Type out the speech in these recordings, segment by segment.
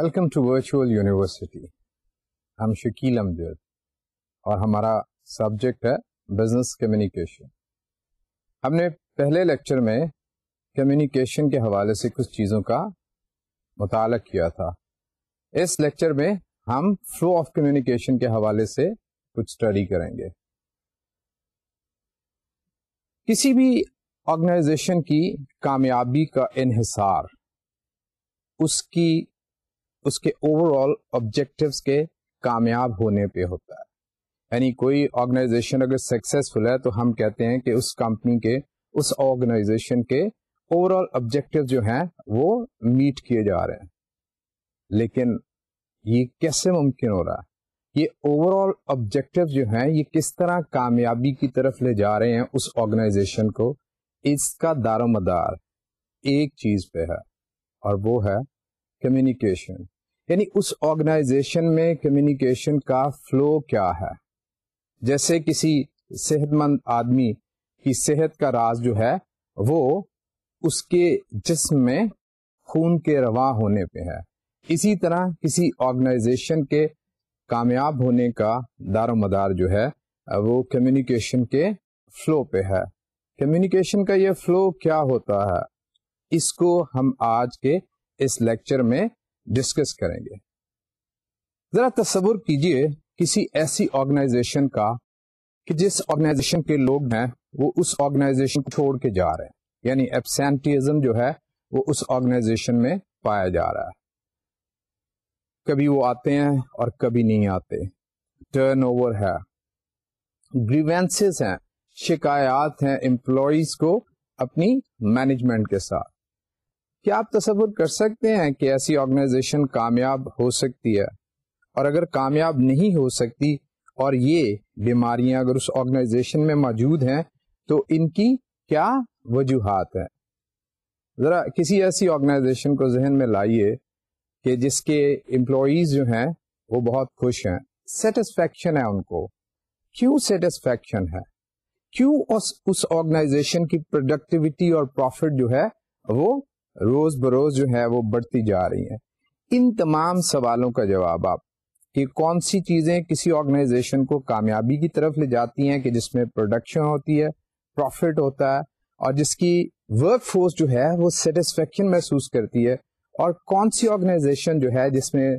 Welcome to virtual university ہم شکیل امجد اور ہمارا سبجیکٹ ہے بزنس کمیونیکیشن ہم نے پہلے لیکچر میں کمیونیکیشن کے حوالے سے کچھ چیزوں کا مطالعہ کیا تھا اس لیکچر میں ہم فلو آف کمیونیکیشن کے حوالے سے کچھ اسٹڈی کریں گے کسی بھی آرگنائزیشن کی کامیابی کا انحصار اس کی اس کے اوور آل آبجیکٹو کے کامیاب ہونے پہ ہوتا ہے یعنی کوئی آرگنائزیشن اگر سکسیزفل ہے تو ہم کہتے ہیں کہ اس کمپنی کے اس آرگنائزیشن کے اوور آل آبجیکٹو جو ہیں وہ میٹ کیے جا رہے ہیں لیکن یہ کیسے ممکن ہو رہا ہے یہ اوور آل آبجیکٹو جو ہیں یہ کس طرح کامیابی کی طرف لے جا رہے ہیں اس آرگنائزیشن کو اس کا دار و مدار ایک چیز پہ ہے اور وہ ہے کمیونیکیشن یعنی اس آرگنائزیشن میں کمیونیکیشن کا فلو کیا ہے جیسے کسی صحت مند آدمی کی صحت کا راز جو ہے وہ اس کے جسم میں خون کے رواں ہونے پہ ہے اسی طرح کسی آرگنائزیشن کے کامیاب ہونے کا دار و مدار جو ہے وہ کمیونیکیشن کے فلو پہ ہے کمیونیکیشن کا یہ فلو کیا ہوتا ہے اس کو ہم آج کے اس لیکچر میں ڈسکس کریں گے ذرا تصور کیجئے کسی ایسی آرگنائزیشن کا کہ جس آرگنائزیشن کے لوگ ہیں وہ اس آرگنائزیشن چھوڑ کے جا رہے ہیں یعنی ایبسینٹیزم جو ہے وہ اس آرگنائزیشن میں پایا جا رہا ہے کبھی وہ آتے ہیں اور کبھی نہیں آتے ٹرن اوور ہے گریوینس ہیں شکایات ہیں امپلائیز کو اپنی مینجمنٹ کے ساتھ کیا آپ تصور کر سکتے ہیں کہ ایسی آرگنائزیشن کامیاب ہو سکتی ہے اور اگر کامیاب نہیں ہو سکتی اور یہ بیماریاں اگر اس آرگنائزیشن میں موجود ہیں تو ان کی کیا وجوہات ہیں ذرا کسی ایسی آرگنائزیشن کو ذہن میں لائیے کہ جس کے امپلائیز جو ہیں وہ بہت خوش ہیں سیٹسفیکشن ہے ان کو کیوں سیٹسفیکشن ہے کیوں اس آرگنائزیشن کی پروڈکٹیوٹی اور پروفٹ جو ہے وہ روز بروز جو ہے وہ بڑھتی جا رہی ہیں ان تمام سوالوں کا جواب آپ کہ کون سی چیزیں کسی آرگنائزیشن کو کامیابی کی طرف لے جاتی ہیں کہ جس میں پروڈکشن ہوتی ہے پروفٹ ہوتا ہے اور جس کی ورک فورس جو ہے وہ سیٹسفیکشن محسوس کرتی ہے اور کون سی آرگنائزیشن جو ہے جس میں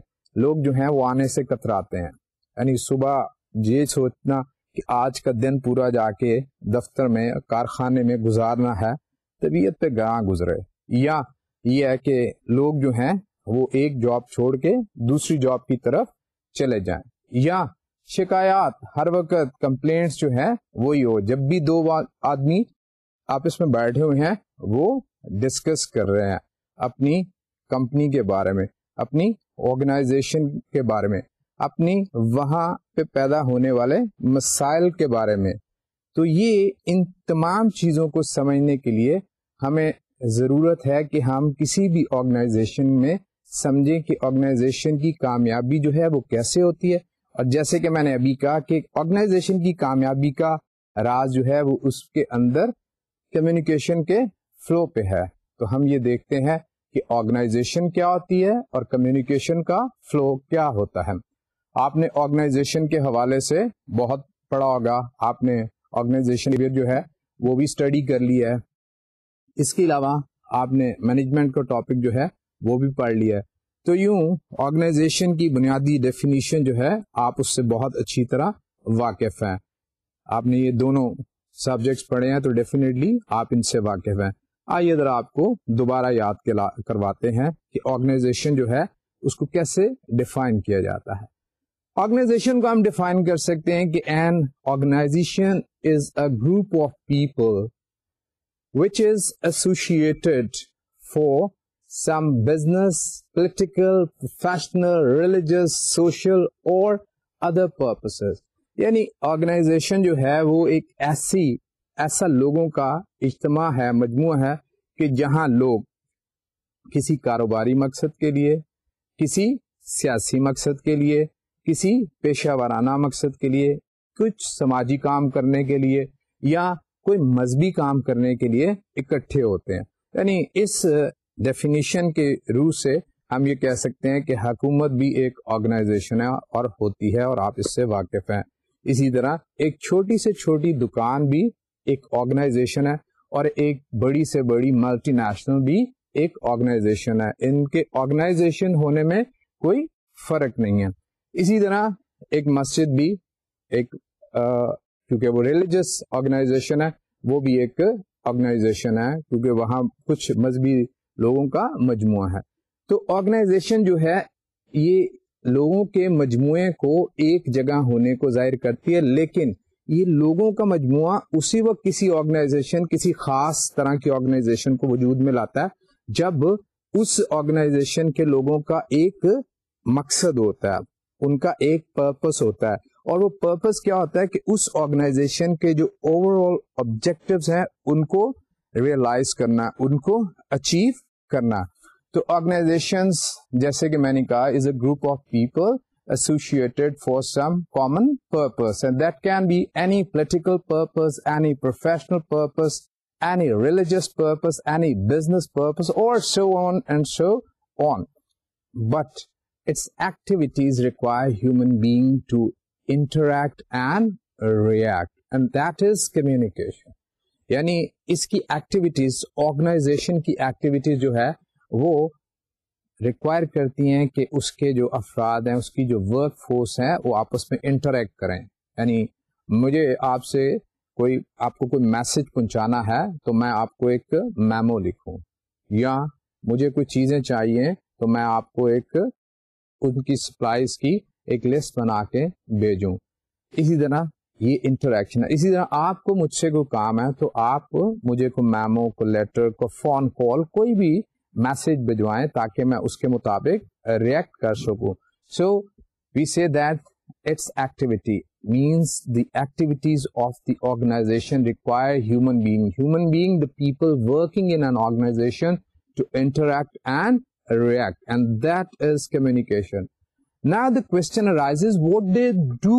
لوگ جو ہیں وہ آنے سے کتراتے ہیں یعنی صبح یہ سوچنا کہ آج کا دن پورا جا کے دفتر میں کارخانے میں گزارنا ہے طبیعت پہ گاہ گزرے یا یہ ہے کہ لوگ جو ہیں وہ ایک جاب چھوڑ کے دوسری جاب کی طرف چلے جائیں یا شکایات ہر وقت کمپلینٹس جو ہیں وہی ہو جب بھی دو آدمی آپس میں بیٹھے ہوئے ہیں وہ ڈسکس کر رہے ہیں اپنی کمپنی کے بارے میں اپنی آرگنائزیشن کے بارے میں اپنی وہاں پہ پیدا ہونے والے مسائل کے بارے میں تو یہ ان تمام چیزوں کو سمجھنے کے لیے ہمیں ضرورت ہے کہ ہم کسی بھی آرگنائزیشن میں سمجھیں کہ آرگنائزیشن کی کامیابی جو ہے وہ کیسے ہوتی ہے اور جیسے کہ میں نے ابھی کہا کہ آرگنائزیشن کی کامیابی کا راز جو ہے وہ اس کے اندر کمیونیکیشن کے فلو پہ ہے تو ہم یہ دیکھتے ہیں کہ آرگنائزیشن کیا ہوتی ہے اور کمیونیکیشن کا فلو کیا ہوتا ہے آپ نے آرگنائزیشن کے حوالے سے بہت پڑھا ہوگا آپ نے آرگنائزیشن جو ہے وہ بھی اسٹڈی کر لی ہے اس کے علاوہ آپ نے مینجمنٹ کا ٹاپک جو ہے وہ بھی پڑھ لیا ہے تو یوں آرگنائزیشن کی بنیادی ڈیفینیشن جو ہے آپ اس سے بہت اچھی طرح واقف ہیں آپ نے یہ دونوں سبجیکٹس پڑھے ہیں تو ڈیفینیٹلی آپ ان سے واقف ہیں آئیے ذرا آپ کو دوبارہ یاد کرواتے ہیں کہ آرگنائزیشن جو ہے اس کو کیسے ڈیفائن کیا جاتا ہے آرگنائزیشن کو ہم ڈیفائن کر سکتے ہیں کہ an organisation is a group of people which is associated for some business political religious اور یعنی آرگنائزیشن جو ہے وہ ایک ایسی ایسا لوگوں کا اجتماع ہے مجموعہ ہے کہ جہاں لوگ کسی کاروباری مقصد کے لیے کسی سیاسی مقصد کے لیے کسی پیشہ وارانہ مقصد کے لیے کچھ سماجی کام کرنے کے لیے یا کوئی مذہبی کام کرنے کے لیے اکٹھے ہوتے ہیں یعنی اس ڈیفینیشن کے رو سے ہم یہ کہہ سکتے ہیں کہ حکومت بھی ایک آرگنائزیشن ہے اور ہوتی ہے اور آپ اس سے واقف ہیں اسی طرح ایک چھوٹی سے چھوٹی دکان بھی ایک آرگنائزیشن ہے اور ایک بڑی سے بڑی ملٹی نیشنل بھی ایک آرگنائزیشن ہے ان کے آرگنائزیشن ہونے میں کوئی فرق نہیں ہے اسی طرح ایک مسجد بھی ایک کیونکہ وہ ریلیجس آرگنائزیشن ہے وہ بھی ایک آرگنائزیشن ہے کیونکہ وہاں کچھ مذہبی لوگوں کا مجموعہ ہے تو آرگنائزیشن جو ہے یہ لوگوں کے مجموعے کو ایک جگہ ہونے کو ظاہر کرتی ہے لیکن یہ لوگوں کا مجموعہ اسی وقت کسی آرگنائزیشن کسی خاص طرح کی آرگنائزیشن کو وجود میں لاتا ہے جب اس آرگنائزیشن کے لوگوں کا ایک مقصد ہوتا ہے ان کا ایک پرپس ہوتا ہے اور وہ پرپز کیا ہوتا ہے کہ اس آرگنائزیشن کے جو اوور آل ابجیکٹ ہیں ان کو ریئلائز کرنا ان کو اچیو کرنا تو آرگنائزیشن جیسے کہ میں نے کہا is a group of people can for some common purpose, be any political purpose any professional purpose any purpose purpose any business purpose اور on. On and activities on but it's to interact and is communication یعنی اس کی activities organization کی activities جو ہے وہ require کرتی ہیں کہ اس کے جو افراد ہیں اس کی جو ورک فورس ہیں وہ آپس میں انٹریکٹ کریں یعنی مجھے آپ سے کوئی آپ کو کوئی میسج پہنچانا ہے تو میں آپ کو ایک میمو لکھوں یا مجھے کوئی چیزیں چاہیے تو میں آپ کو ایک ان کی سپلائز کی ایک لسٹ بنا کے بھیجوں اسی طرح یہ انٹریکشن ہے اسی طرح آپ کو مجھ سے کوئی کام ہے تو آپ مجھے کو میمو کو لیٹر کو فون کال کوئی بھی میسج بھجوائیں تاکہ میں اس کے مطابق ریئیکٹ کر سکوں so we see that it's activity means the activities of the organization require human being human being the people working in an organization to interact and react and that is communication نا the question what they do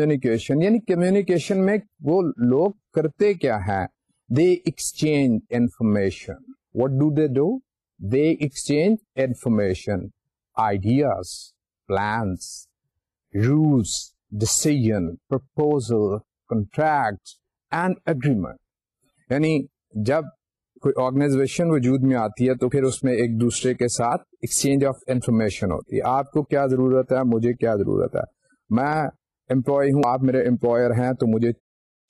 انیکیشن یعنی communication میں وہ لوگ کرتے کیا ہے they exchange information what do they do they exchange information ideas plans rules decision proposal contract and agreement یعنی جب کوئی آرگنائزیشن وجود میں آتی ہے تو پھر اس میں ایک دوسرے کے ساتھ ایکسچینج آف انفارمیشن ہوتی ہے آپ کو کیا ضرورت ہے مجھے کیا ضرورت ہے میں امپلائی ہوں آپ میرے امپلائر ہیں تو مجھے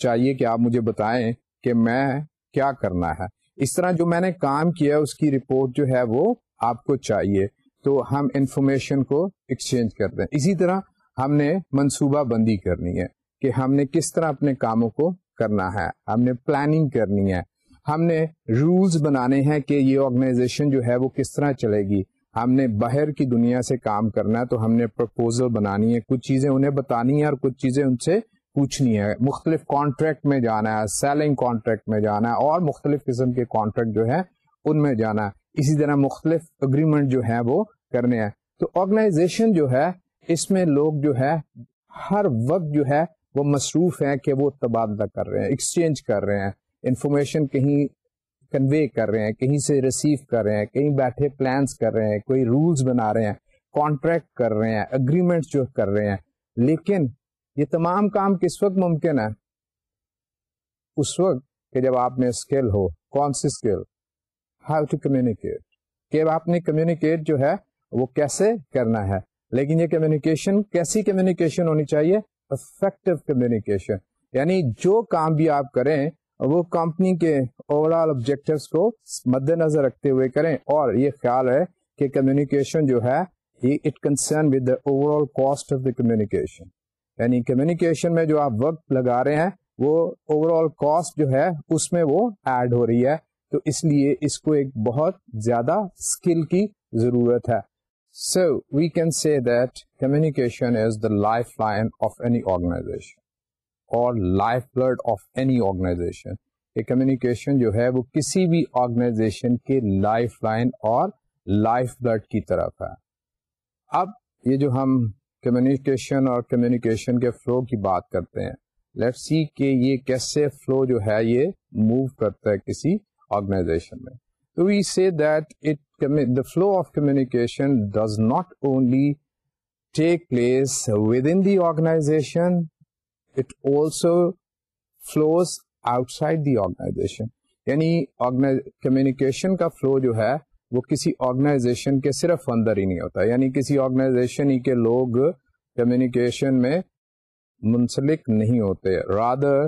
چاہیے کہ آپ مجھے بتائیں کہ میں کیا کرنا ہے اس طرح جو میں نے کام کیا ہے اس کی رپورٹ جو ہے وہ آپ کو چاہیے تو ہم انفارمیشن کو ایکسچینج کر دیں اسی طرح ہم نے منصوبہ بندی کرنی ہے کہ ہم نے کس طرح اپنے کاموں کو کرنا ہے ہم نے پلاننگ کرنی ہے ہم نے رولز بنانے ہیں کہ یہ آرگنائزیشن جو ہے وہ کس طرح چلے گی ہم نے باہر کی دنیا سے کام کرنا ہے تو ہم نے پرپوزل بنانی ہے کچھ چیزیں انہیں بتانی ہے اور کچھ چیزیں ان سے پوچھنی ہے مختلف کانٹریکٹ میں جانا ہے سیلنگ کانٹریکٹ میں جانا ہے اور مختلف قسم کے کانٹریکٹ جو ہے ان میں جانا ہے اسی طرح مختلف اگریمنٹ جو ہیں وہ کرنے ہیں تو آرگنائزیشن جو ہے اس میں لوگ جو ہے ہر وقت جو ہے وہ مصروف ہیں کہ وہ تبادلہ کر رہے ہیں ایکسچینج کر رہے ہیں انفارمیشن کہیں کنوے کر رہے ہیں کہیں سے ریسیو کر رہے ہیں کہیں بیٹھے پلانس کر رہے ہیں کوئی رولز بنا رہے ہیں کانٹریکٹ کر رہے ہیں اگریمنٹ جو کر رہے ہیں لیکن یہ تمام کام کس وقت ممکن ہے اس وقت کہ جب آپ میں اسکل ہو کون سی اسکل ہاؤ ٹو کمیونیکیٹ کہ آپ نے کمیونیکیٹ جو ہے وہ کیسے کرنا ہے لیکن یہ کمیونیکیشن کیسی کمیونیکیشن ہونی چاہیے افیکٹو کمیونیکیشن یعنی جو کام بھی آپ کریں وہ کمپنی کے اوور آل کو مد نظر رکھتے ہوئے کریں اور یہ خیال ہے کہ کمیونیکیشن جو ہے it concern with overall cost of the communication یعنی کمیونیکیشن میں جو آپ وقت لگا رہے ہیں وہ اوور آل کاسٹ جو ہے اس میں وہ ایڈ ہو رہی ہے تو اس لیے اس کو ایک بہت زیادہ اسکل کی ضرورت ہے so we can see that communication is the life line of any organization اور life blood of any organization یہ کمیونیکیشن جو ہے وہ کسی بھی آرگنائزیشن کے لائف لائن اور لائف بلڈ کی طرف ہے اب یہ جو ہم کمیونیکیشن کمیونیکیشن اور کے فلو کی بات کرتے ہیں لیٹ سی کہ یہ کیسے فلو جو ہے یہ موو کرتا ہے کسی آرگنائزیشن میں تو we see that it the flow of communication does not only take place within the organization flows outside the organization یعنی کمیونیکیشن کا فلو جو ہے وہ کسی آرگنائزیشن کے صرف اندر ہی نہیں ہوتا یعنی کسی آرگنائزیشن ہی کے لوگ کمیونیکیشن میں منسلک نہیں ہوتے rather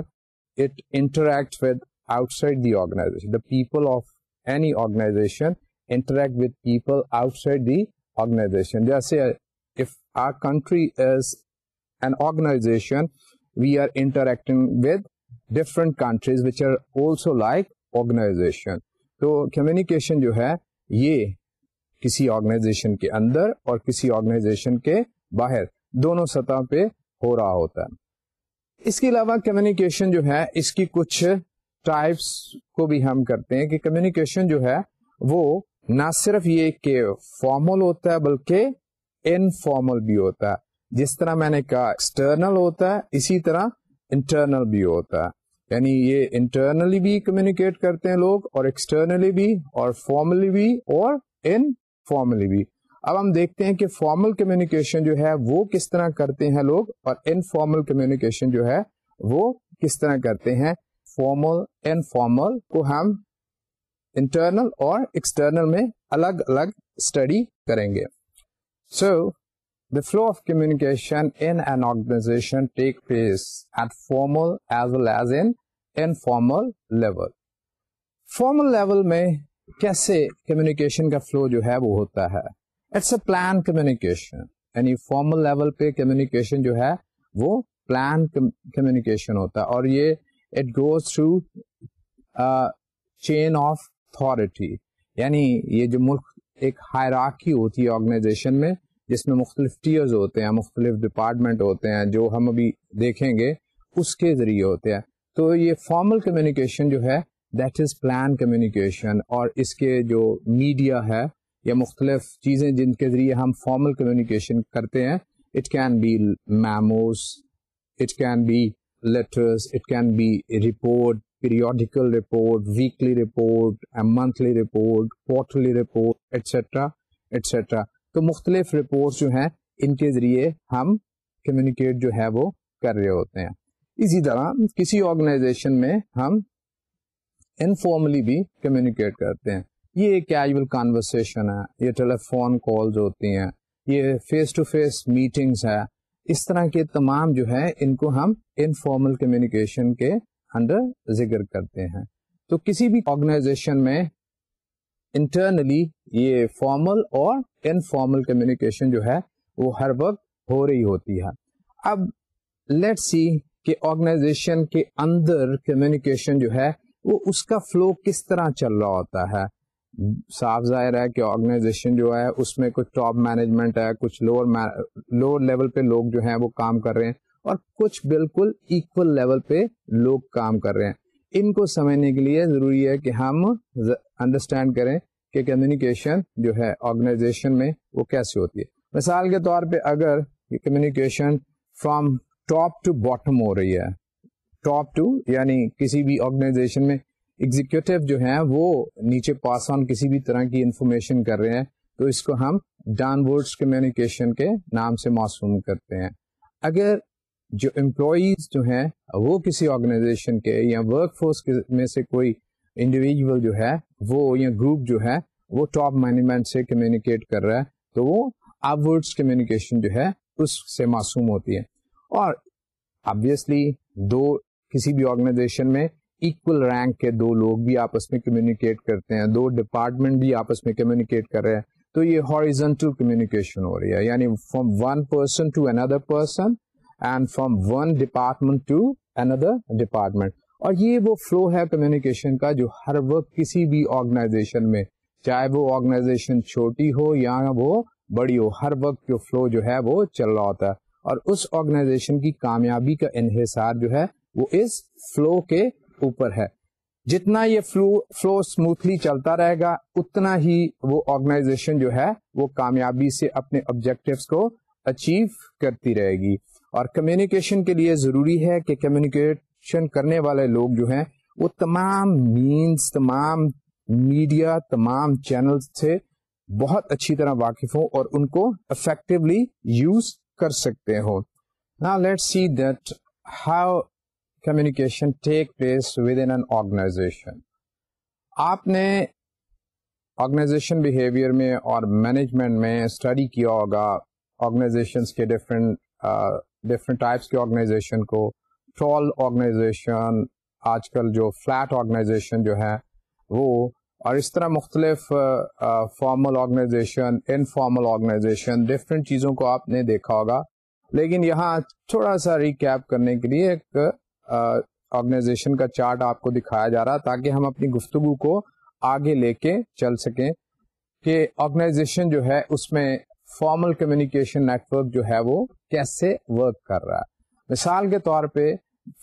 it interact with outside the organization the people of any organization interact with people outside the organization جیسے country is an organization we are interacting with different countries which are also like organization تو communication جو ہے یہ کسی organisation کے اندر اور کسی organisation کے باہر دونوں سطح پہ ہو رہا ہوتا ہے اس کے علاوہ کمیونیکیشن جو ہے اس کی کچھ ٹائپس کو بھی ہم کرتے ہیں کہ کمیونیکیشن جو ہے وہ نہ صرف یہ کہ فارمل ہوتا ہے بلکہ انفارمل بھی ہوتا ہے جس طرح میں نے کہا ایکسٹرنل ہوتا ہے اسی طرح انٹرنل بھی ہوتا ہے یعنی یہ انٹرنلی بھی کمیونیکیٹ کرتے ہیں لوگ اور ایکسٹرنلی بھی اور فارملی بھی اور انفارملی بھی اب ہم دیکھتے ہیں کہ فارمل کمیونیکیشن جو ہے وہ کس طرح کرتے ہیں لوگ اور انفارمل کمیونیکیشن جو ہے وہ کس طرح کرتے ہیں فارمل ان فارمل کو ہم انٹرنل اور ایکسٹرنل میں الگ الگ اسٹڈی کریں گے so so, flow of communication take pace at formal as well as in کیسے کمیونکیشن کا فلو جو ہے وہ ہوتا ہے پلان کمیونیکیشن یعنی فارمل لیول پہ کمیونیکیشن جو ہے وہ پلان کمیونیکیشن ہوتا ہے اور یہ it goes through chain of authority یعنی یہ جو ملک ایک ہیراکی ہوتی ہے آرگنائزیشن میں جس میں مختلف ٹیئرز ہوتے ہیں مختلف ڈپارٹمنٹ ہوتے ہیں جو ہم ابھی دیکھیں گے اس کے ذریعے ہوتے ہیں تو یہ فارمل کمیونیکیشن جو ہے دیٹ از پلان کمیونیکیشن اور اس کے جو میڈیا ہے یا مختلف چیزیں جن کے ذریعے ہم فارمل کمیونیکیشن کرتے ہیں it can be memos it can be letters it can be report periodical report weekly report monthly report quarterly report etcetera etcetera تو مختلف رپورٹس جو ہیں ان کے ذریعے ہم کمیونیکیٹ جو ہے وہ کر رہے ہوتے ہیں اسی طرح کسی آرگنائزیشن میں ہم انفارملی بھی کمیونیکیٹ کرتے ہیں یہ کیجول کانورسیشن ہے یہ ٹیلیفون کالز ہوتی ہیں یہ فیس ٹو فیس میٹنگس ہے اس طرح کے تمام جو ہے ان کو ہم انفارمل کمیونیکیشن کے انڈر ذکر کرتے ہیں تو کسی بھی آرگنائزیشن میں انٹرنلی یہ فارمل اور انفارمل کمیونیکیشن جو ہے وہ ہر وقت ہو رہی ہوتی ہے اب لیٹ سی کہ آرگنائزیشن کے اندر کمیونیکیشن جو ہے وہ اس کا فلو کس طرح چل رہا ہوتا ہے صاف ظاہر ہے کہ آرگنائزیشن جو ہے اس میں کچھ ٹاپ مینجمنٹ ہے کچھ لوور لوور لیول پہ لوگ جو ہیں وہ کام کر رہے ہیں اور کچھ بالکل ایکول لیول پہ لوگ کام کر رہے ہیں ان کو سمجھنے کے لیے ضروری ہے کہ ہم انڈرسٹینڈ کریں کہ کمیونیکیشن جو ہے آرگنائزیشن میں وہ کیسے ہوتی ہے مثال کے طور پہ اگر یہ communication from top to bottom ہو رہی ہے ٹاپ ٹو یعنی کسی بھی آرگنائزیشن میں ایگزیکٹو جو ہیں وہ نیچے پاس آن کسی بھی طرح کی انفارمیشن کر رہے ہیں تو اس کو ہم ڈان ورڈس کمیونیکیشن کے نام سے معصوم کرتے ہیں اگر جو امپلائیز جو ہیں وہ کسی آرگنائزیشن کے یا ورک فورس میں سے کوئی انڈیویجل جو ہے وہ یا گروپ جو ہے وہ ٹاپ مینجمنٹ سے کمیونیکیٹ کر رہا ہے تو وہ اب کمیونیکیشن جو ہے اس سے معصوم ہوتی ہے اور آبیسلی دو کسی بھی آرگنائزیشن میں اکول رینک کے دو لوگ بھی آپس میں کمیونیکیٹ کرتے ہیں دو ڈپارٹمنٹ بھی آپس میں کمیونیکیٹ کر رہے ہیں تو یہ ہارجنٹل کمیونیکیشن ہو رہی ہے یعنی from one person to another person department to another department اور یہ وہ فلو ہے کمیونیکیشن کا جو ہر وقت کسی بھی آرگنائزیشن میں چاہے وہ آرگنائزیشن چھوٹی ہو یا وہ بڑی ہو ہر وقت جو فلو جو ہے وہ چل رہا ہوتا ہے اور اس آرگنائزیشن کی کامیابی کا انحصار جو ہے وہ اس فلو کے اوپر ہے جتنا یہ فلو فلو اسموتھلی چلتا رہے گا اتنا ہی وہ آرگنائزیشن جو ہے وہ کامیابی سے اپنے آبجیکٹو کو اچیو کرتی رہے گی اور کمیونیکیشن کے لیے ضروری ہے کہ کمیونیکیشن کرنے والے لوگ جو ہیں وہ تمام مینس تمام میڈیا تمام چینل سے بہت اچھی طرح واقف ہوں اور ان کو افیکٹولی یوز کر سکتے ہو نا let see that how communication take place within an organization آپ نے آرگنائزیشن بہیویئر میں اور مینجمنٹ میں اسٹڈی کیا ہوگا آرگنائزیشنس کے ڈفرینٹ ڈفرنٹ ٹائپس کے آرگنائزیشن کو ٹول آرگنائزیشن آج کل جو فلیٹ آرگنائزیشن جو ہے وہ اور اس طرح مختلف formal organization informal organization different چیزوں کو آپ نے دیکھا ہوگا لیکن یہاں تھوڑا سا ریکیپ کرنے کے لیے ایک آرگنائزیشن کا چارٹ آپ کو دکھایا جا رہا تاکہ ہم اپنی گفتگو کو آگے لے کے چل سکیں کہ آرگنائزیشن جو ہے اس میں فارمل کمیونیکیشن نیٹورک جو ہے وہ کیسے ورک کر رہا ہے مثال کے طور پہ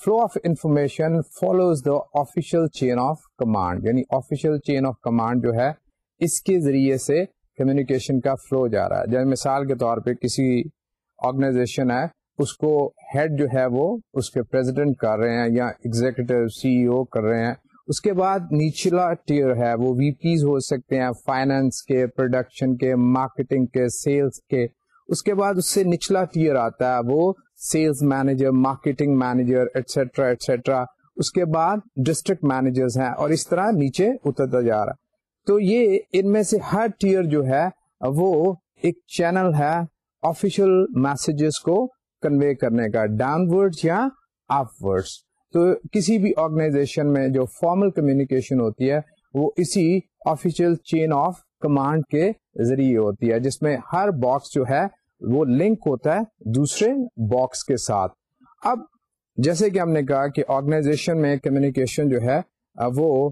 flow of information follows the official chain of command یعنی آفیشیل چین آف کمانڈ جو ہے اس کے ذریعے سے کمیونیکیشن کا فلو جا رہا ہے جیسے مثال کے طور پہ کسی آرگنائزیشن ہے اس کو ہیڈ جو ہے وہ اس کے پریزیڈنٹ کر رہے ہیں یا ایگزیکٹو سی ای او کر رہے ہیں اس کے بعد نیچلا ٹیئر ہے وہ وی پیز ہو سکتے ہیں فائنانس کے پروڈکشن کے مارکیٹنگ کے سیلز کے اس کے بعد اس سے نچلا ٹیئر آتا ہے وہ sales manager marketing manager etcetera etcetera اس کے بعد ڈسٹرکٹ مینیجر ہیں اور اس طرح نیچے اترتا جا رہا تو یہ ان میں سے ہر ٹیئر جو ہے وہ ایک چینل ہے آفیشیل میسجز کو کنوے کرنے کا ڈاؤن ورڈ یا آف ورڈ تو کسی بھی آرگنائزیشن میں جو فارمل کمیونیکیشن ہوتی ہے وہ اسی آفیشیل چین آف کمانڈ کے ذریعے ہوتی ہے جس میں ہر باکس جو ہے وہ لنک ہوتا ہے دوسرے باکس کے ساتھ اب جیسے کہ ہم نے کہا کہ آرگنائزیشن میں کمیونیکیشن جو ہے وہ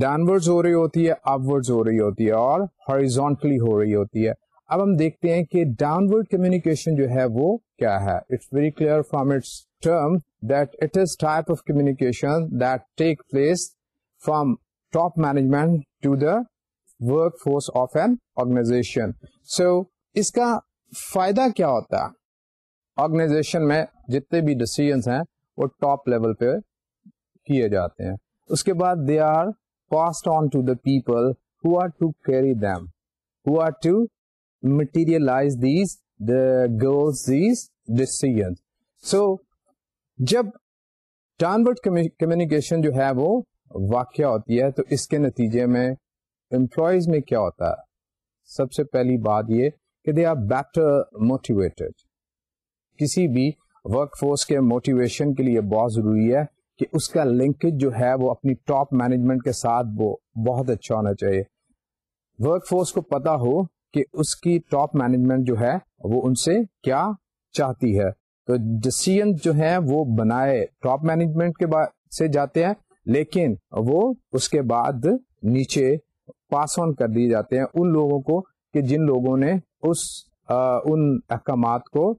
ڈاؤنورڈز ہو رہی ہوتی ہے اپورڈز ہو رہی ہوتی ہے اور ہارزونٹلی ہو رہی ہوتی ہے اب ہم دیکھتے ہیں کہ ڈاؤن ورڈ کمیونیکیشن جو ہے وہ کیا ہے it's very clear from its term کیے جاتے ہیں اس کے بعد they are pass on to the peoples these the گر دیز ڈیسیژ سو جب ٹانورڈ کمیونیکیشن جو ہے وہ واقعہ ہوتی ہے تو اس کے نتیجے میں امپلائیز میں کیا ہوتا ہے سب سے پہلی بات یہ کہ دے آر بیٹر موٹیویٹڈ کسی بھی ورک فورس کے موٹیویشن کے لیے بہت ضروری ہے کہ اس کا لنکج جو ہے وہ اپنی ٹاپ مینجمنٹ کے ساتھ وہ بہت اچھا ہونا چاہیے ورک فورس کو پتا ہو کہ اس کی ٹاپ مینجمنٹ جو ہے وہ ان سے کیا چاہتی ہے تو ڈسیزن جو ہیں وہ بنائے ٹاپ مینجمنٹ کے سے جاتے ہیں لیکن وہ اس کے بعد نیچے پاس آن کر دیے جاتے ہیں ان لوگوں کو کہ جن لوگوں نے اس آ, ان احکامات کو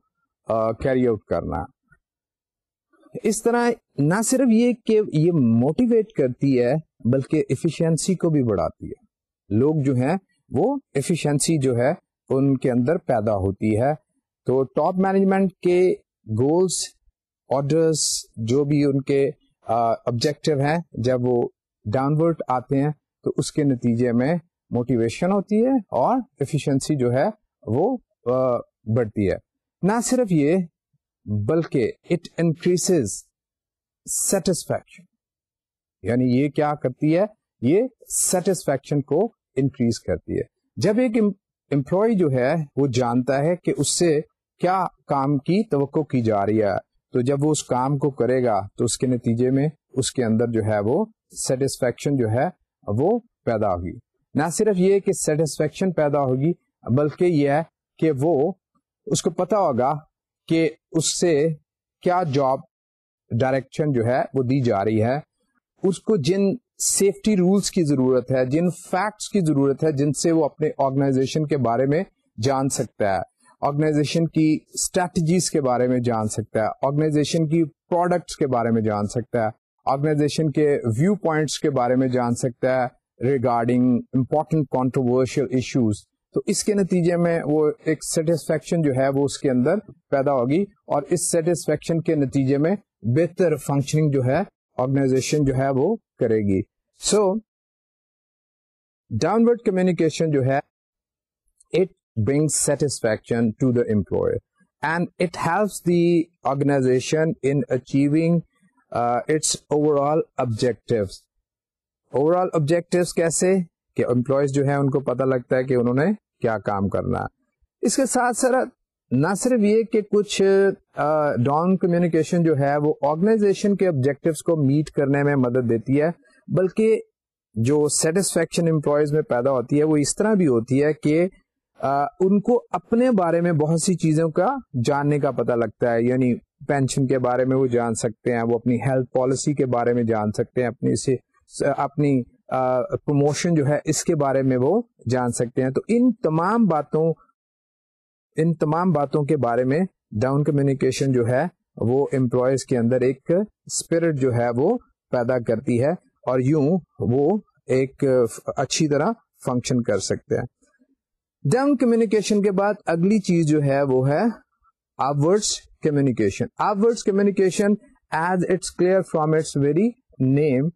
کیری آؤٹ کرنا اس طرح نہ صرف یہ کہ یہ موٹیویٹ کرتی ہے بلکہ ایفیشنسی کو بھی بڑھاتی ہے لوگ جو ہیں وہ ایفیشنسی جو ہے ان کے اندر پیدا ہوتی ہے تو ٹاپ مینجمنٹ کے گولس آڈرس جو بھی ان کے آبجیکٹو ہیں جب وہ ڈاؤنورڈ آتے ہیں تو اس کے نتیجے میں موٹیویشن ہوتی ہے اور جو ہے وہ بڑھتی ہے نہ صرف یہ بلکہ اٹ انکریز سیٹسفیکشن یعنی یہ کیا کرتی ہے یہ سیٹسفیکشن کو انکریز کرتی ہے جب ایک امپلائی جو ہے وہ جانتا ہے کہ اس سے کیا کام کی توقع کی جا رہی ہے تو جب وہ اس کام کو کرے گا تو اس کے نتیجے میں اس کے اندر جو ہے وہ سیٹسفیکشن جو ہے وہ پیدا ہوگی نہ صرف یہ کہ سیٹسفیکشن پیدا ہوگی بلکہ یہ ہے کہ وہ اس کو پتا ہوگا کہ اس سے کیا جاب ڈائریکشن جو ہے وہ دی جا رہی ہے اس کو جن سیفٹی رولز کی ضرورت ہے جن فیکٹس کی ضرورت ہے جن سے وہ اپنے آرگنائزیشن کے بارے میں جان سکتا ہے آرگنائزیشن کی اسٹریٹجیز کے بارے میں جان سکتا ہے آرگنائزیشن کی پروڈکٹس کے بارے میں جان سکتا ہے آرگنائزیشن کے ویو پوائنٹس کے بارے میں جان سکتا ہے ریگارڈنگ امپورٹنٹ کانٹروورشل ایشوز تو اس کے نتیجے میں وہ ایک سیٹسفیکشن جو ہے وہ اس کے اندر پیدا ہوگی اور اس سیٹسفیکشن کے نتیجے میں بہتر فنکشننگ جو ہے آرگنائزیشن جو ہے وہ کرے گی سو ڈاؤن ورڈ کمیونیکیشن جو ہے اٹ پتا لگتا ہے کہ انہوں نے کیا کام کرنا اس کے ساتھ ساتھ نہ صرف یہ کہ کچھ ڈانگ کمیونکیشن جو ہے وہ آرگنائزیشن کے آبجیکٹوز کو میٹ کرنے میں مدد دیتی ہے بلکہ جو سیٹسفیکشن امپلائیز میں پیدا ہوتی ہے وہ اس طرح بھی ہوتی ہے کہ ان کو اپنے بارے میں بہت سی چیزوں کا جاننے کا پتہ لگتا ہے یعنی پینشن کے بارے میں وہ جان سکتے ہیں وہ اپنی ہیلتھ پالیسی کے بارے میں جان سکتے ہیں اپنی سے اپنی پروموشن جو ہے اس کے بارے میں وہ جان سکتے ہیں تو ان تمام باتوں ان تمام باتوں کے بارے میں ڈاؤن کمیونیکیشن جو ہے وہ امپلائیز کے اندر ایک اسپرٹ جو ہے وہ پیدا کرتی ہے اور یوں وہ ایک اچھی طرح فنکشن کر سکتے ہیں کمیونیکیشن کے بعد اگلی چیز جو ہے وہ ہے words communication words communication as its clear from its very name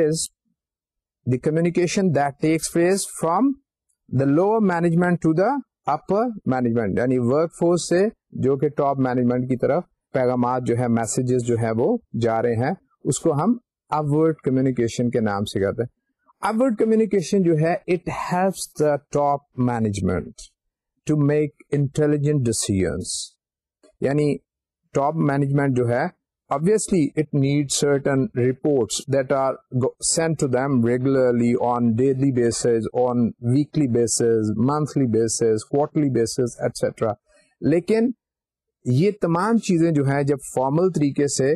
is the communication that takes place from the lower management to the upper management یعنی ورک فورس سے جو کہ ٹاپ مینجمنٹ کی طرف پیغامات جو ہے میسجز جو ہے وہ جا رہے ہیں اس کو ہم ورڈ کمیونیکیشن کے نام سے کہتے ہیں جو ہے اٹ میک انٹیلیجنٹ ڈسیزنس یعنی ٹاپ مینجمنٹ جو ہے basis, monthly basis, quarterly basis, etc. لیکن یہ تمام چیزیں جو ہیں جب فارمل طریقے سے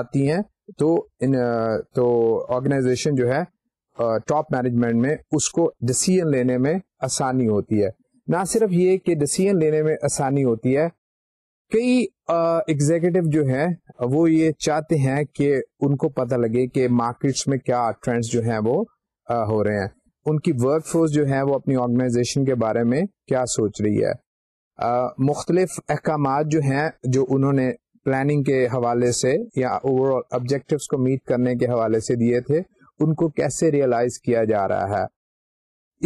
آتی ہیں تو آرگنائزیشن جو ہے ٹاپ مینجمنٹ میں اس کو ڈسیزن لینے میں آسانی ہوتی ہے نہ صرف یہ کہ ڈسیزن لینے میں آسانی ہوتی ہے کئی ایگزیکٹو جو ہیں وہ یہ چاہتے ہیں کہ ان کو پتہ لگے کہ مارکیٹس میں کیا ٹرینڈس جو ہیں وہ ہو رہے ہیں ان کی ورک فورس جو ہیں وہ اپنی آرگنائزیشن کے بارے میں کیا سوچ رہی ہے مختلف احکامات جو ہیں جو انہوں نے پلاننگ کے حوالے سے یا اوور آل کو میٹ کرنے کے حوالے سے دیے تھے ان کو کیسے ریئلائز کیا جا رہا ہے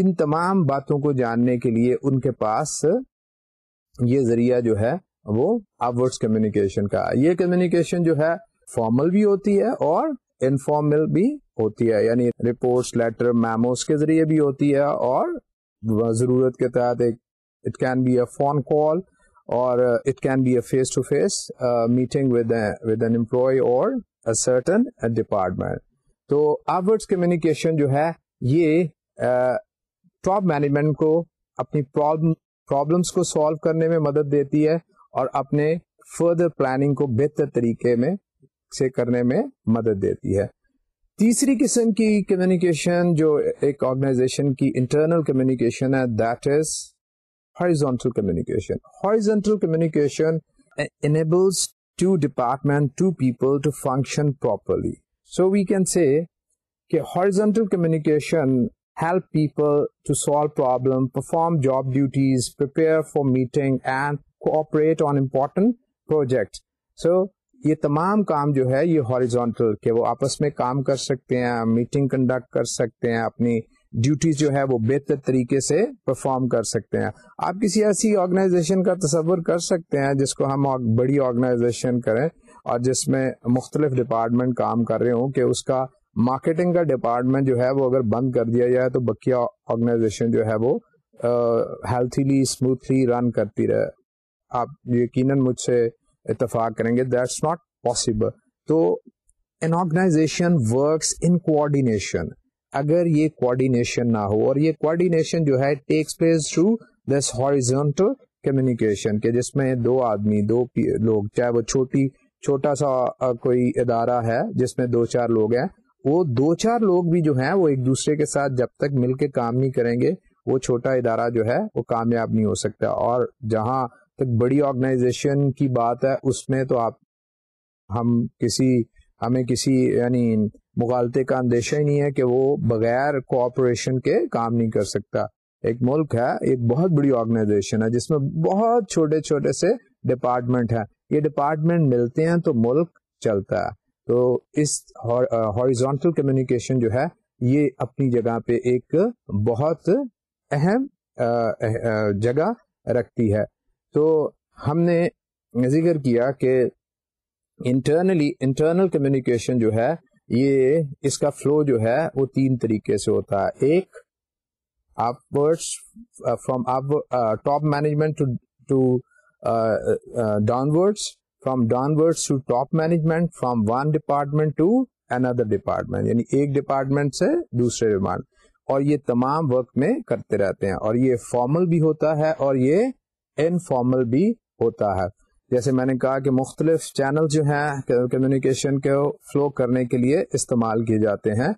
ان تمام باتوں کو جاننے کے لیے ان کے پاس یہ ذریعہ جو ہے وہ آڈس کمیونیکیشن کا یہ کمیونیکیشن جو ہے فارمل بھی ہوتی ہے اور انفارمل بھی ہوتی ہے یعنی رپورٹس لیٹر میموز کے ذریعے بھی ہوتی ہے اور ضرورت کے تحت ایک it can be a phone call اور it can be a face to face meeting with an اور سرٹن ڈپارٹمنٹ تو ورڈ کمیونیکیشن جو ہے یہ ٹاپ مینجمنٹ کو اپنی پرابلمس کو سالو کرنے میں مدد دیتی ہے اور اپنے فردر پلاننگ کو بہتر طریقے میں سے کرنے میں مدد دیتی ہے تیسری قسم کی کمیونیکیشن جو ایک آرگنائزیشن کی انٹرنل کمیونیکیشن ہے that is horizontal communication horizontal communication enables to department to people to function properly so we can say کہ horizontal communication help people to solve problem perform job duties for meeting and cooperate on important project so یہ تمام کام جو ہے یہ horizontal کہ وہ آپس میں کام کر سکتے ہیں میٹنگ کنڈکٹ کر سکتے ہیں اپنی ڈیوٹیز جو ہے وہ بہتر طریقے سے پرفارم کر سکتے ہیں آپ کسی ایسی آرگنائزیشن کا تصور کر سکتے ہیں جس کو ہم بڑی آرگنائزیشن کریں اور جس میں مختلف ڈپارٹمنٹ کام کر رہے ہوں کہ اس کا مارکیٹنگ کا ڈپارٹمنٹ جو ہے وہ اگر بند کر دیا جائے تو بکیا آرگنائزیشن جو ہے وہ ہیلتھیلی اسموتھلی رن کرتی رہے آپ یقیناً مجھ سے اتفاق کریں گے دیٹس ناٹ پاسبل تو an organization works in coordination اگر یہ کوآڈینیشن نہ ہو اور یہ کوآڈینیشن جو ہے takes place through this horizontal communication کہ جس میں دو آدمی دو لوگ چاہے وہ چھوٹی چھوٹا سا کوئی ادارہ ہے جس میں دو چار لوگ ہیں وہ دو چار لوگ بھی جو ہیں وہ ایک دوسرے کے ساتھ جب تک مل کے کام نہیں کریں گے وہ چھوٹا ادارہ جو ہے وہ کامیاب نہیں ہو سکتا اور جہاں تک بڑی آرگنائزیشن کی بات ہے اس میں تو آپ ہم کسی ہمیں کسی یعنی مغالطے کا اندیشہ ہی نہیں ہے کہ وہ بغیر کوپریشن کے کام نہیں کر سکتا ایک ملک ہے ایک بہت بڑی آرگنائزیشن ہے جس میں بہت چھوٹے چھوٹے سے ڈپارٹمنٹ ہے یہ ڈپارٹمنٹ ملتے ہیں تو ملک چلتا ہے تو اس ہارزونٹل کمیونیکیشن جو ہے یہ اپنی جگہ پہ ایک بہت اہم جگہ رکھتی ہے تو ہم نے ذکر کیا کہ انٹرنلی انٹرنل کمیونیکیشن جو ہے یہ اس کا فلو جو ہے وہ تین طریقے سے ہوتا ہے ایک آپ فروم آپ top management to downwards from downwards to top management from one department to another department یعنی ایک ڈپارٹمنٹ سے دوسرے ڈپارٹمنٹ اور یہ تمام ورک میں کرتے رہتے ہیں اور یہ فارمل بھی ہوتا ہے اور یہ انفارمل بھی ہوتا ہے جیسے میں نے کہا کہ مختلف چینل جو ہیں کمیونیکیشن کو فلو کرنے کے لیے استعمال کیے جاتے ہیں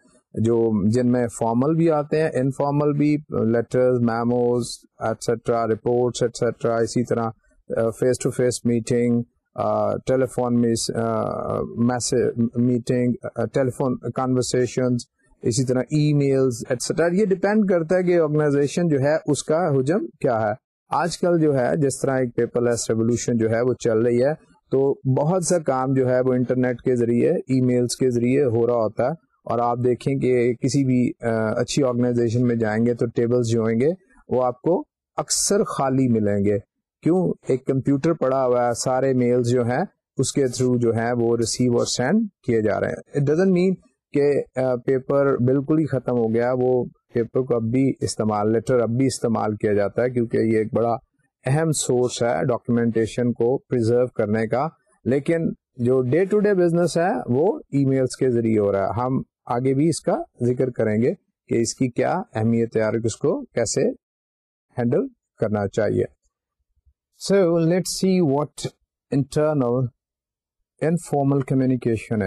جو جن میں فارمل بھی آتے ہیں انفارمل بھی letters memos etcetera reports etcetera اسی طرح face to face meeting telephone meeting telephone conversation اسی طرح ای میل ایٹسٹرا یہ ڈیپینڈ کرتا ہے کہ آرگنائزیشن جو ہے اس کا حجم کیا ہے آج کل جو ہے جس طرح ایک پیپر لیس ریولیوشن جو ہے وہ چل رہی ہے تو بہت سا کام جو ہے وہ انٹرنیٹ کے ذریعے ای میلس کے ذریعے ہو رہا ہوتا ہے اور آپ دیکھیں کہ کسی بھی اچھی آرگنائزیشن میں جائیں گے تو ٹیبلز جو ہوں گے وہ آپ کو اکثر خالی ملیں گے کیوں ایک کمپیوٹر پڑا ہوا ہے سارے میل جو ہیں اس کے تھرو جو ہے وہ ریسیو اور سینڈ کیے جا رہے ہیں اٹ ڈزن مین کہ پیپر بالکل ہی ختم ہو گیا وہ پیپر کو اب بھی استعمال لیٹر اب بھی استعمال کیا جاتا ہے کیونکہ یہ ایک بڑا اہم سورس ہے ڈاکیومینٹیشن کو پرزرو کرنے کا لیکن جو ڈے ٹو ڈے بزنس ہے وہ ای میلس کے ذریعے ہو رہا ہے ہم آگے بھی اس کا ذکر کریں گے کہ اس کی کیا اہمیت ہے اور اس کو کیسے ہینڈل کرنا چاہیے sir let see what internal formal communication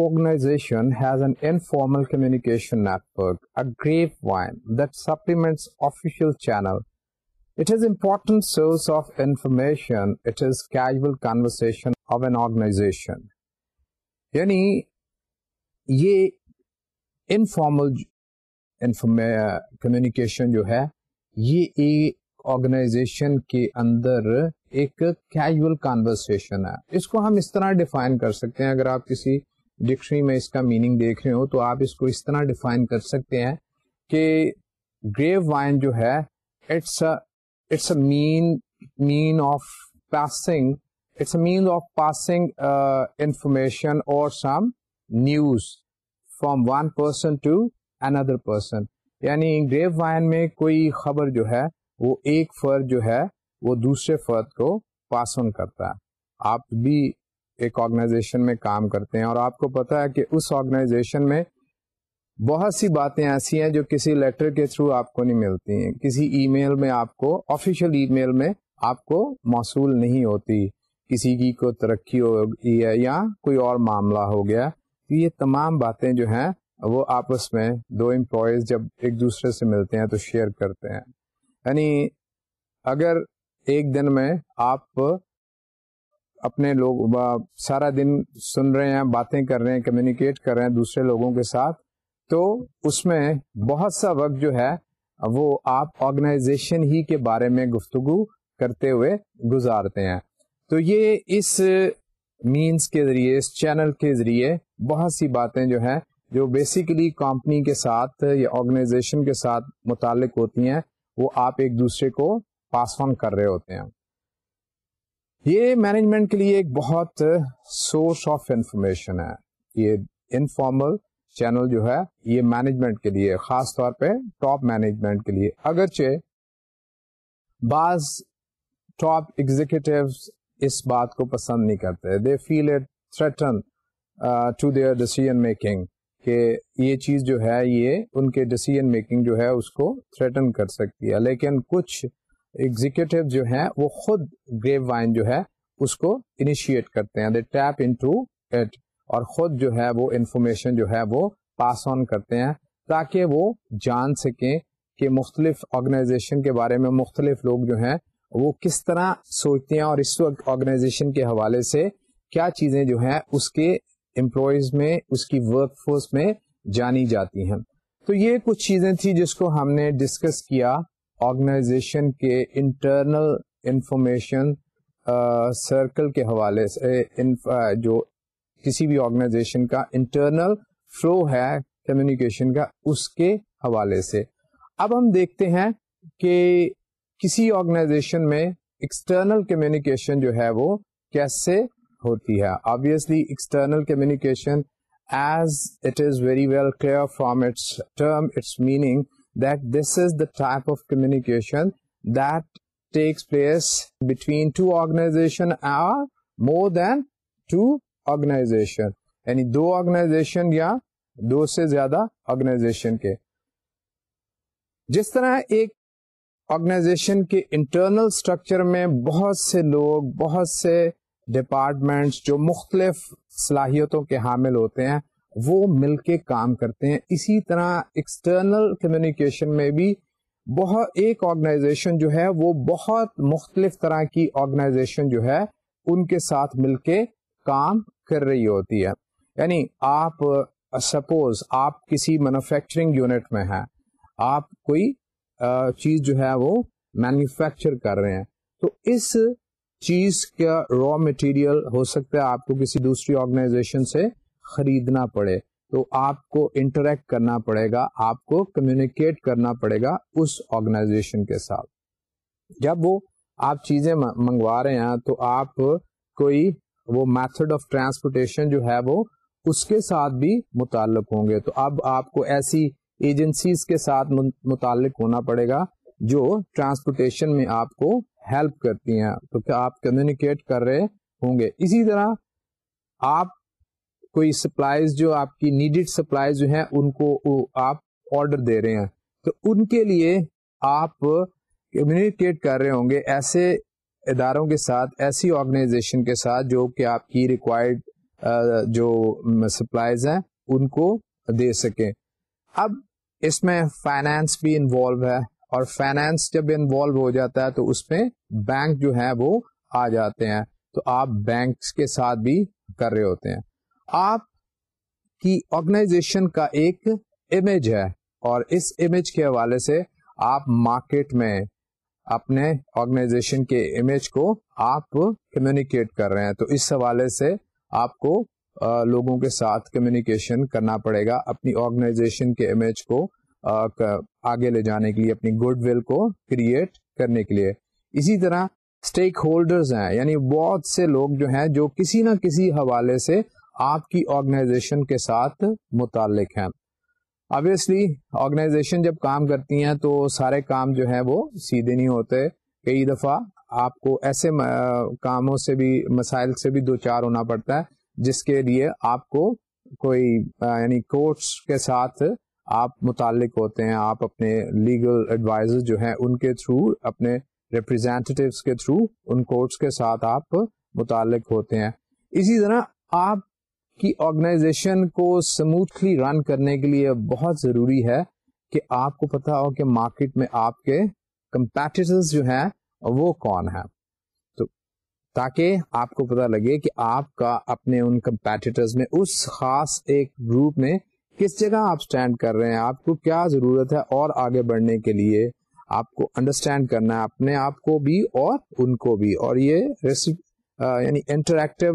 organization has an informal communication network supplement official channel it is important source of information it is casual conversation of an organization یعنی یہ انفارمل کمیونیکیشن جو ہے یہ organization کے اندر ایک casual conversion ہے اس کو ہم اس طرح ڈیفائن کر سکتے ہیں اگر آپ کسی ڈکشنری میں اس کا میننگ دیکھ رہے ہو تو آپ اس کو اس طرح ڈیفائن کر سکتے ہیں کہ گریو وائن جو ہے it's it's a mean of passing it's a mean of passing information اور some news from one person to another person یعنی گریو وائن میں کوئی خبر جو ہے وہ ایک فرد جو ہے وہ دوسرے فرد کو پاس آن کرتا ہے آپ بھی ایک آرگنائزیشن میں کام کرتے ہیں اور آپ کو پتا ہے کہ اس آرگنائزیشن میں بہت سی باتیں ایسی ہیں جو کسی لیٹر کے تھرو آپ کو نہیں ملتی ہیں کسی ای میل میں آپ کو آفیشیل ای میل میں آپ کو موصول نہیں ہوتی کسی کی کو ترقی ہو گئی ہے یا کوئی اور معاملہ ہو گیا یہ تمام باتیں جو ہیں وہ آپس میں دو امپلائیز جب ایک دوسرے سے ملتے ہیں تو شیئر کرتے ہیں یعنی اگر ایک دن میں آپ اپنے لوگ سارا دن سن رہے ہیں باتیں کر رہے ہیں کمیونیکیٹ کر رہے ہیں دوسرے لوگوں کے ساتھ تو اس میں بہت سا وقت جو ہے وہ آپ آرگنائزیشن ہی کے بارے میں گفتگو کرتے ہوئے گزارتے ہیں تو یہ اس مینس کے ذریعے اس چینل کے ذریعے بہت سی باتیں جو ہیں جو بیسیکلی کمپنی کے ساتھ یا آرگنائزیشن کے ساتھ متعلق ہوتی ہیں وہ آپ ایک دوسرے کو پاس آن کر رہے ہوتے ہیں یہ مینجمنٹ کے لیے ایک بہت سورس آف انفارمیشن ہے یہ انفارمل چینل جو ہے یہ مینجمنٹ کے لیے خاص طور پہ ٹاپ مینجمنٹ کے لیے اگرچہ بعض ٹاپ ایگزیکٹو اس بات کو پسند نہیں کرتے they feel it threaten to their decision making کہ یہ چیز جو ہے یہ ان کے ڈسیزن میکنگ جو ہے اس کو تھریٹن کر سکتی ہے لیکن کچھ ایگزیکٹو جو ہیں وہ خود گریو وائن جو ہے اس کو انیشیٹ کرتے ہیں دے ٹیپ ایٹ اور خود جو ہے وہ انفارمیشن جو ہے وہ پاس آن کرتے ہیں تاکہ وہ جان سکیں کہ مختلف آرگنائزیشن کے بارے میں مختلف لوگ جو ہیں وہ کس طرح سوچتے ہیں اور اس وقت آرگنائزیشن کے حوالے سے کیا چیزیں جو ہیں اس کے امپلائیز میں اس کی ورک فورس میں جانی جاتی ہیں تو یہ کچھ چیزیں تھیں جس کو ہم نے ڈسکس کیا آرگنائزیشن کے انٹرنل انفارمیشن سرکل کے حوالے سے جو کسی بھی آرگنائزیشن کا انٹرنل فلو ہے کمیونیکیشن کا اس کے حوالے سے اب ہم دیکھتے ہیں کہ کسی آرگنائزیشن میں ایکسٹرنل کمیونیکیشن جو ہے وہ کیسے ہوتی ہے basically external communication as it is very well clear from its term its meaning that this is the type of communication that takes place between two organization or more than two organization یعنی دو organization یا دو سے زیادہ organization کے جس طرح ایک organisation کے انٹرنل اسٹرکچر میں بہت سے لوگ بہت سے ڈپارٹمنٹس جو مختلف صلاحیتوں کے حامل ہوتے ہیں وہ مل کے کام کرتے ہیں اسی طرح ایکسٹرنل کمیونیکیشن میں بھی بہت ایک آرگنائزیشن جو ہے وہ بہت مختلف طرح کی آرگنائزیشن جو ہے ان کے ساتھ مل کے کام کر رہی ہوتی ہے یعنی آپ سپوز آپ کسی مینوفیکچرنگ یونٹ میں ہیں آپ کوئی چیز جو ہے وہ مینوفیکچر کر رہے ہیں تو اس چیز کا را مٹیریل ہو سکتا ہے آپ کو کسی دوسری آرگنائزیشن سے خریدنا پڑے تو آپ کو انٹریکٹ کرنا پڑے گا آپ کو کمیونیکیٹ کرنا پڑے گا اس آرگنائزیشن کے ساتھ جب وہ آپ چیزیں منگوا رہے ہیں تو آپ کوئی وہ میتھڈ آف ٹرانسپورٹیشن جو ہے وہ اس کے ساتھ بھی متعلق ہوں گے تو اب آپ کو ایسی ایجنسیز کے ساتھ متعلق ہونا پڑے گا جو ٹرانسپورٹیشن میں آپ کو ہیلپ کرتی ہیں تو کیا آپ کمیونیکیٹ کر رہے ہوں گے اسی طرح آپ کوئی سپلائز جو آپ کی نیڈڈ سپلائیز جو ہیں ان کو آپ آرڈر دے رہے ہیں تو ان کے لیے آپ کمیونیکیٹ کر رہے ہوں گے ایسے اداروں کے ساتھ ایسی آرگنائزیشن کے ساتھ جو کہ آپ کی ریکوائرڈ جو سپلائز ہیں ان کو دے سکیں اب اس میں فائنانس بھی انوالو ہے اور فائنانس جب انوالو ہو جاتا ہے تو اس میں بینک جو ہے وہ آ جاتے ہیں تو آپ بینک کے ساتھ بھی کر رہے ہوتے ہیں آپ کی آرگنائزیشن کا ایک امیج ہے اور اس امیج کے حوالے سے آپ مارکیٹ میں اپنے آرگنائزیشن کے امیج کو آپ کمیونیکیٹ کر رہے ہیں تو اس حوالے سے آپ کو لوگوں کے ساتھ کمیونیکیشن کرنا پڑے گا اپنی آرگنائزیشن کے امیج کو آگے لے جانے کے لیے اپنی گڈ ول کو کریٹ کرنے کے لیے اسی طرح اسٹیک ہولڈرز ہیں یعنی بہت سے لوگ جو ہیں جو کسی نہ کسی حوالے سے آپ کی آرگنائزیشن کے ساتھ متعلق ہیں آبیسلی آرگنائزیشن جب کام کرتی ہیں تو سارے کام جو ہیں وہ سیدھے نہیں ہوتے کئی دفعہ آپ کو ایسے کاموں سے بھی مسائل سے بھی دو چار ہونا پڑتا ہے جس کے لیے آپ کو کوئی یعنی کورٹس کے ساتھ آپ متعلق ہوتے ہیں آپ اپنے لیگل ایڈوائزر جو ہیں ان کے تھرو اپنے ریپرزینٹیوس کے تھرو ان کورٹس کے ساتھ آپ متعلق ہوتے ہیں اسی طرح آپ کی آرگنائزیشن کو سموتھلی رن کرنے کے لیے بہت ضروری ہے کہ آپ کو پتا ہو کہ مارکیٹ میں آپ کے کمپیٹیٹرز جو ہیں وہ کون ہیں تو تاکہ آپ کو پتا لگے کہ آپ کا اپنے ان کمپیٹیٹر میں اس خاص ایک گروپ میں کس جگہ آپ اسٹینڈ کر رہے ہیں آپ کو کیا ضرورت ہے اور آگے بڑھنے کے لیے آپ کو انڈرسٹینڈ کرنا ہے اپنے آپ کو بھی اور ان کو بھی اور یہ یعنی انٹریکٹو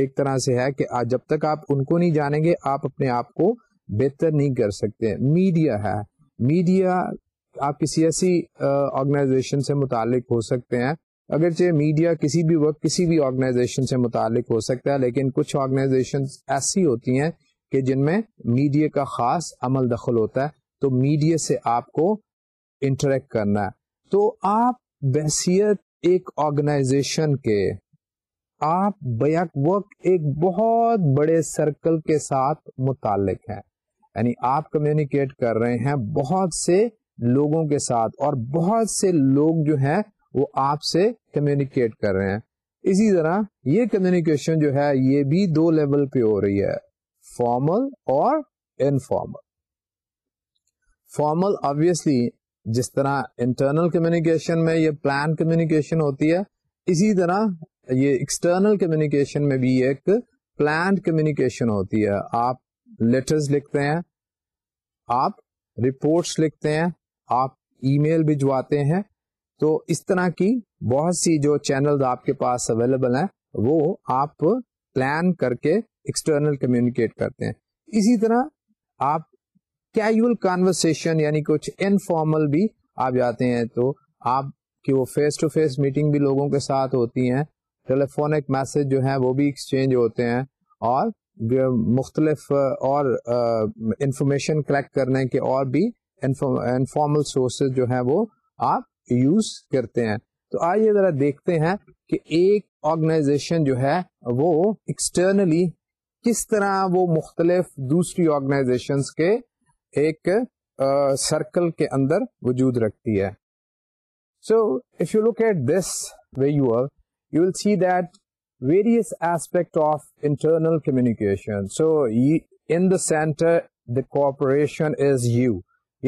ایک طرح سے ہے کہ جب تک آپ ان کو نہیں جانیں گے آپ اپنے آپ کو بہتر نہیں کر سکتے میڈیا ہے میڈیا آپ کسی ایسی آرگنائزیشن سے متعلق ہو سکتے ہیں اگر چاہے میڈیا کسی بھی وقت کسی بھی آرگنائزیشن سے متعلق ہو سکتا ہے لیکن کچھ آرگنائزیشن ایسی ہوتی ہیں کہ جن میں میڈیا کا خاص عمل دخل ہوتا ہے تو میڈیا سے آپ کو انٹریکٹ کرنا ہے تو آپ بحثیت ایک آرگنائزیشن کے آپ بیک وقت ایک بہت بڑے سرکل کے ساتھ متعلق ہیں یعنی آپ کمیونیکیٹ کر رہے ہیں بہت سے لوگوں کے ساتھ اور بہت سے لوگ جو ہیں وہ آپ سے کمیونیکیٹ کر رہے ہیں اسی طرح یہ کمیونیکیشن جو ہے یہ بھی دو لیول پہ ہو رہی ہے فارمل اور انفارمل فارمل آبیسلی جس طرح انٹرنل کمیونیکیشن میں یہ پلان کمیونیکیشن ہوتی ہے اسی طرح یہ ایکسٹرنل کمیونیکیشن میں بھی ایک پلانڈ کمیونیکیشن ہوتی ہے آپ لیٹرز لکھتے ہیں آپ رپورٹس لکھتے ہیں آپ ای میل بھجواتے ہیں تو اس طرح کی بہت سی جو چینلز آپ کے پاس اویلیبل ہیں وہ آپ پلان کر کے ایکسٹرنل کمیونیکیٹ کرتے ہیں اسی طرح آپ کیجول یعنی کچھ انفارمل بھی جاتے ہیں تو آپ کی وہ فیس ٹو فیس میٹنگ بھی لوگوں کے ساتھ ہوتی ہیں ٹیلیفونک میسج جو ہیں وہ بھی ایکسچینج ہوتے ہیں اور مختلف اور انفارمیشن کلیکٹ کرنے کے اور بھی انفارمل سورسز جو ہیں وہ آپ یوز کرتے ہیں تو آئیے ذرا دیکھتے ہیں کہ ایک آرگنائزیشن جو ہے وہ ایکسٹرنلی کس طرح وہ مختلف دوسری آرگنائزیشن کے ایک سرکل کے اندر وجود رکھتی ہے so if you look at this way you will see that various aspect of internal communication so in the center the corporation is you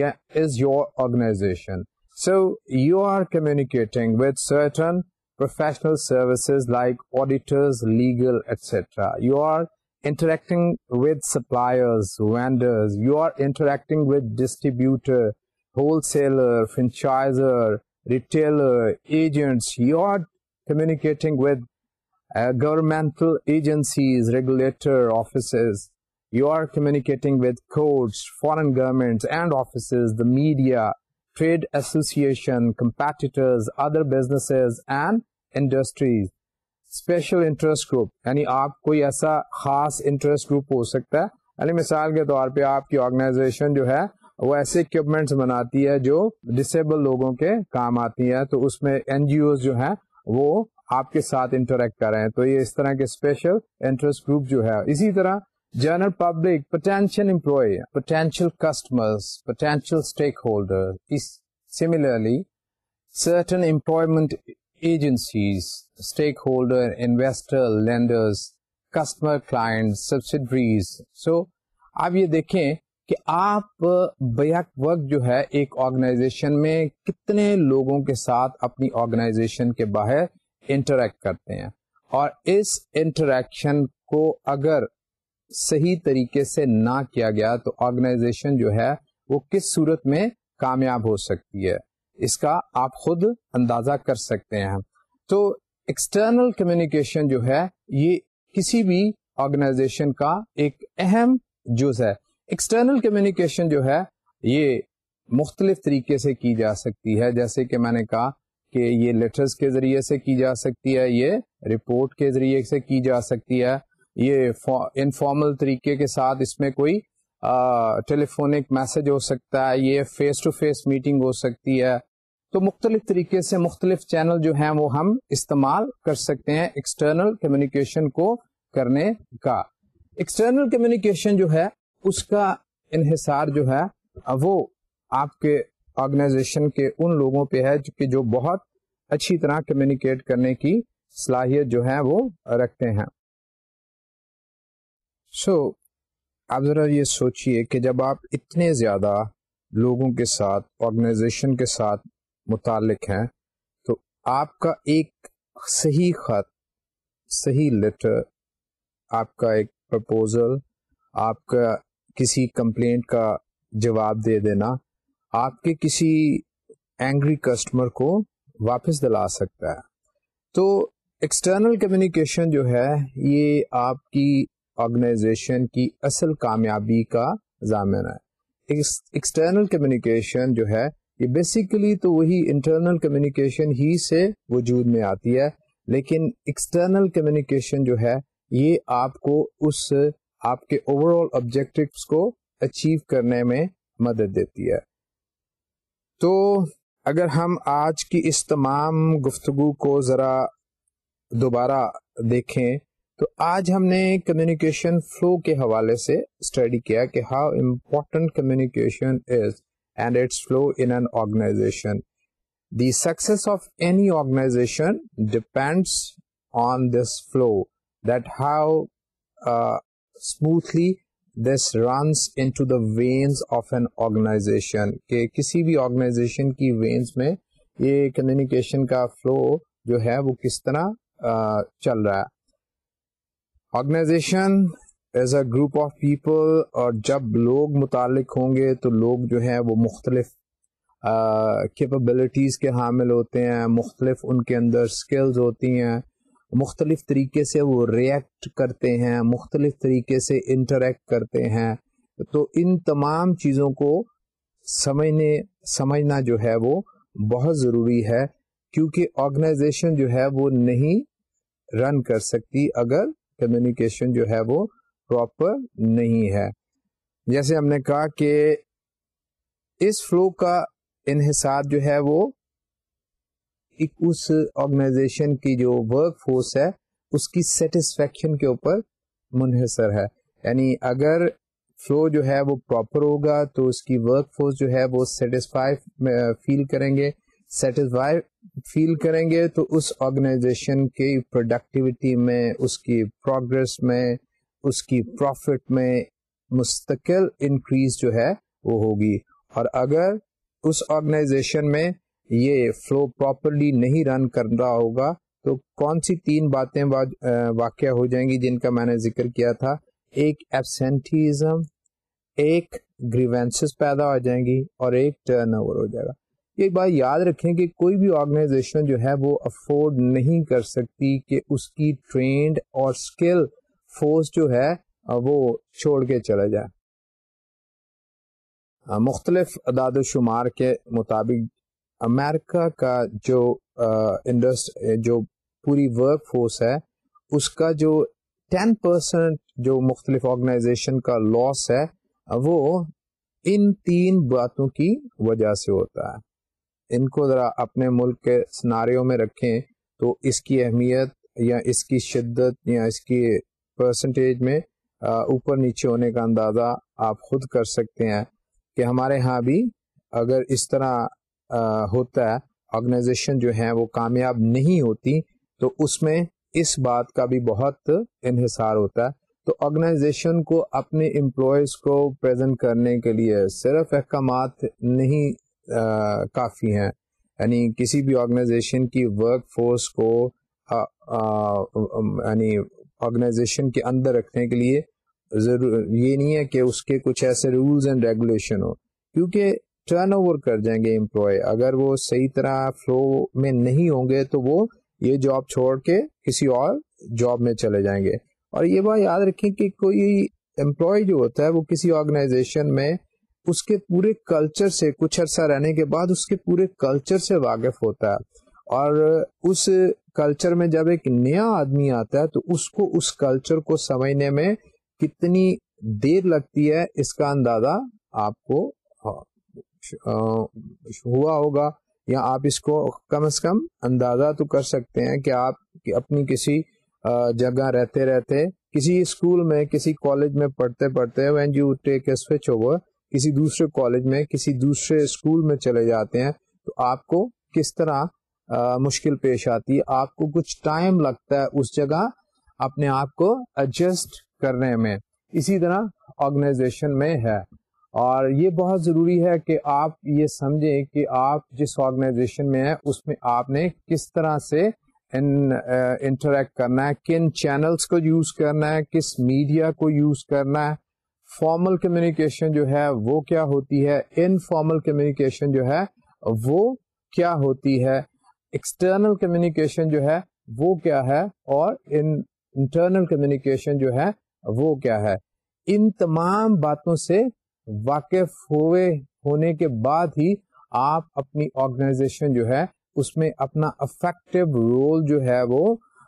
یا is your organization so you are communicating with certain professional services like auditors legal etcetera you are interacting with suppliers, vendors, you are interacting with distributor, wholesaler, franchisor, retailer, agents, you are communicating with uh, governmental agencies, regulator offices, you are communicating with courts, foreign governments and offices, the media, trade association, competitors, other businesses and industries. Special interest group یعنی آپ کوئی ایسا خاص interest group ہو سکتا ہے یعنی مثال کے طور پہ آپ کی آرگنائزیشن جو ہے وہ ایسے اکوپمنٹس بناتی ہے جو ڈسیبل لوگوں کے کام آتی ہیں تو اس میں این جی اوز جو ہیں وہ آپ کے ساتھ انٹریکٹ کر رہے ہیں تو یہ اس طرح کے اسپیشل انٹرسٹ گروپ جو ہے اسی طرح general public potential employee potential customer potential stakeholder similarly certain employment agencies stakeholder investor customer, customer subsidiaries. So, so آپ یہ دیکھیں کہ آپ بیک وقت جو ہے ایک آرگنائزیشن میں کتنے لوگوں کے ساتھ اپنی آرگنائزیشن کے باہر انٹریکٹ کرتے ہیں اور اس انٹریکشن کو اگر صحیح طریقے سے نہ کیا گیا تو آرگنائزیشن جو ہے وہ کس صورت میں کامیاب ہو سکتی ہے اس کا آپ خود اندازہ کر سکتے ہیں تو ایکسٹرنل کمیونیکیشن جو ہے یہ کسی بھی آرگنائزیشن کا ایک اہم جز ہے ایکسٹرنل کمیونیکیشن جو ہے یہ مختلف طریقے سے کی جا سکتی ہے جیسے کہ میں نے کہا کہ یہ لیٹرز کے ذریعے سے کی جا سکتی ہے یہ رپورٹ کے ذریعے سے کی جا سکتی ہے یہ انفارمل طریقے کے ساتھ اس میں کوئی ٹیلیفونک میسج ہو سکتا ہے یہ فیس ٹو فیس میٹنگ ہو سکتی ہے تو مختلف طریقے سے مختلف چینل جو ہیں وہ ہم استعمال کر سکتے ہیں ایکسٹرنل کمیونیکیشن کو کرنے کا ایکسٹرنل کمیونیکیشن جو ہے اس کا انحصار جو ہے وہ آپ کے آرگنائزیشن کے ان لوگوں پہ ہے کہ جو بہت اچھی طرح کمیونیکیٹ کرنے کی صلاحیت جو ہے وہ رکھتے ہیں سو آپ ذرا یہ سوچئے کہ جب آپ اتنے زیادہ لوگوں کے ساتھ آرگنائزیشن کے ساتھ متعلق ہیں تو آپ کا ایک صحیح خط صحیح لیٹر آپ کا ایک پرپوزل آپ کا کسی کمپلینٹ کا جواب دے دینا آپ کے کسی اینگری کسٹمر کو واپس دلا سکتا ہے تو ایکسٹرنل کمیونیکیشن جو ہے یہ آپ کی آرگنائزیشن کی اصل کامیابی کا ضامن ہے ایکسٹرنل کمیونیکیشن جو ہے یہ بیسیکلی تو وہی انٹرنل کمیونیکیشن ہی سے وجود میں آتی ہے لیکن ایکسٹرنل کمیونیکیشن جو ہے یہ آپ کو اس آپ کے اوور آل کو اچیو کرنے میں مدد دیتی ہے تو اگر ہم آج کی اس تمام گفتگو کو ذرا دوبارہ دیکھیں تو آج ہم نے کمیونیکیشن فلو کے حوالے سے اسٹڈی کیا کہ ہاؤ امپورٹنٹ کمیونیکیشن از وینسرگنا کہ کسی بھی آرگنائزیشن کی وینس میں یہ کمیونیکیشن کا فلو جو ہے وہ کس طرح چل رہا ہے organization as a group of people اور جب لوگ متعلق ہوں گے تو لوگ جو ہیں وہ مختلف کیپبلٹیز uh, کے حامل ہوتے ہیں مختلف ان کے اندر اسکلز ہوتی ہیں مختلف طریقے سے وہ ریئیکٹ کرتے ہیں مختلف طریقے سے انٹریکٹ کرتے ہیں تو ان تمام چیزوں کو سمجھنے سمجھنا جو ہے وہ بہت ضروری ہے کیونکہ آرگنائزیشن جو ہے وہ نہیں رن کر سکتی اگر کمیونیکیشن جو ہے وہ پراپر نہیں ہے جیسے ہم نے کہا کہ اس فلو کا انحصار جو ہے وہ اس آرگنائزیشن کی جو ورک فورس ہے اس کی سیٹسفیکشن کے اوپر منحصر ہے یعنی اگر فلو جو ہے وہ پراپر ہوگا تو اس کی ورک فورس جو ہے وہ سیٹسفائی فیل کریں گے سیٹسفائی فیل کریں گے تو اس آرگنائزیشن کی پروڈکٹیوٹی میں اس کی پروگرس میں اس کی پروفٹ میں مستقل انکریز جو ہے وہ ہوگی اور اگر اس آرگنائزیشن میں یہ فلو پراپرلی نہیں رن کر رہا ہوگا تو کون سی تین باتیں واقع ہو جائیں گی جن کا میں نے ذکر کیا تھا ایک ایبسینٹیزم ایک گریوینس پیدا ہو جائیں گی اور ایک ٹرن اوور ہو جائے گا یہ بات یاد رکھیں کہ کوئی بھی آرگنائزیشن جو ہے وہ افورڈ نہیں کر سکتی کہ اس کی ٹرینڈ اور اسکل فورس جو ہے وہ چھوڑ کے چلا جائے مختلف اداد و شمار کے مطابق امریکہ کا جو جو پوری ورک فورس ہے اس کا جو ٹین پرسینٹ جو مختلف آرگنائزیشن کا لاس ہے وہ ان تین باتوں کی وجہ سے ہوتا ہے ان کو ذرا اپنے ملک کے سناریوں میں رکھیں تو اس کی اہمیت یا اس کی شدت یا اس کی پرسنٹیج میں اوپر نیچے ہونے کا اندازہ آپ خود کر سکتے ہیں کہ ہمارے ہاں بھی اگر اس طرح ہوتا ہے آرگنائزیشن جو ہیں وہ کامیاب نہیں ہوتی تو اس میں اس بات کا بھی بہت انحصار ہوتا ہے تو آرگنائزیشن کو اپنے امپلائیز کو پریزنٹ کرنے کے لیے صرف احکامات نہیں کافی ہیں یعنی کسی بھی آرگنائزیشن کی ورک فورس کو یعنی آرگنائزیشن کے اندر رکھنے کے لیے ضرور یہ نہیں ہے کہ اس کے کچھ ایسے رولز اینڈ ریگولیشن ہو کیونکہ ٹرن اوور کر جائیں گے امپلائی اگر وہ صحیح طرح فلو میں نہیں ہوں گے تو وہ یہ جاب چھوڑ کے کسی اور جاب میں چلے جائیں گے اور یہ بات یاد رکھیں کہ کوئی امپلائی جو ہوتا ہے وہ کسی آرگنائزیشن میں اس کے پورے کلچر سے کچھ عرصہ رہنے کے بعد اس کے پورے کلچر سے واقف ہوتا ہے اور اس کلچر میں جب ایک نیا آدمی آتا ہے تو اس کو اس کلچر کو سمجھنے میں کتنی دیر لگتی ہے اس کا اندازہ آپ کو ہوا ہوگا یا آپ اس کو کم از کم اندازہ تو کر سکتے ہیں کہ آپ اپنی کسی جگہ رہتے رہتے کسی اسکول میں کسی کالج میں پڑھتے پڑھتے when you take a switch over کسی دوسرے کالج میں کسی دوسرے اسکول میں چلے جاتے ہیں تو آپ کو کس طرح مشکل پیش آتی ہے آپ کو کچھ ٹائم لگتا ہے اس جگہ اپنے آپ کو ایڈجسٹ کرنے میں اسی طرح آرگنائزیشن میں ہے اور یہ بہت ضروری ہے کہ آپ یہ سمجھیں کہ آپ جس آرگنائزیشن میں ہیں اس میں آپ نے کس طرح سے انٹریکٹ کرنا ہے کن چینلز کو یوز کرنا ہے کس میڈیا کو یوز کرنا ہے فارمل کمیونیکیشن جو ہے وہ کیا ہوتی ہے انفارمل کمیونیکیشن جو ہے وہ کیا ہوتی ہے ایکسٹرنل کمیونیکیشن جو ہے وہ کیا ہے اور انٹرنل کمیونیکیشن جو ہے وہ کیا ہے ان تمام باتوں سے واقف ہوئے ہونے کے بعد ہی آپ اپنی آرگنائزیشن جو ہے اس میں اپنا افیکٹو رول جو ہے وہ